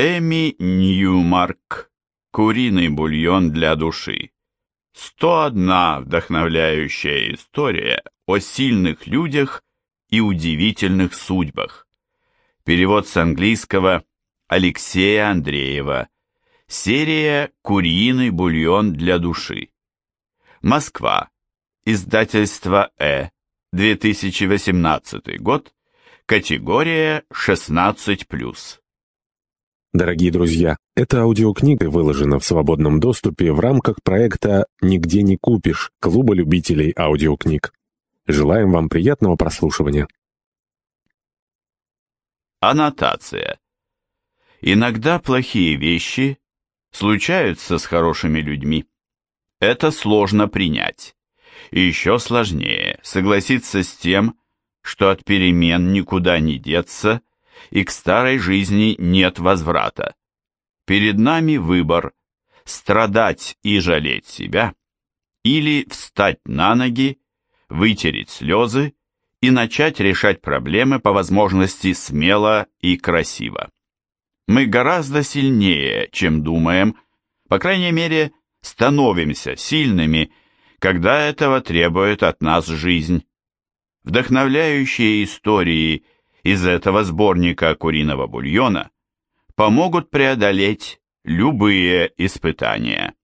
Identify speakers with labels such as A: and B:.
A: Эми Ньюмарк. Куриный бульон для души. 101 вдохновляющая история о сильных людях и удивительных судьбах. Перевод с английского Алексея Андреева. Серия «Куриный бульон для души». Москва. Издательство «Э». 2018 год. Категория 16+.
B: Дорогие друзья, эта аудиокнига выложена в свободном доступе в рамках проекта «Нигде не купишь» Клуба любителей аудиокниг. Желаем вам приятного прослушивания.
A: Аннотация. Иногда плохие вещи случаются с хорошими людьми. Это сложно принять. И еще сложнее согласиться с тем, что от перемен никуда не деться, и к старой жизни нет возврата. Перед нами выбор – страдать и жалеть себя, или встать на ноги, вытереть слезы и начать решать проблемы по возможности смело и красиво. Мы гораздо сильнее, чем думаем, по крайней мере, становимся сильными, когда этого требует от нас жизнь. Вдохновляющие истории из этого сборника куриного бульона помогут преодолеть любые испытания.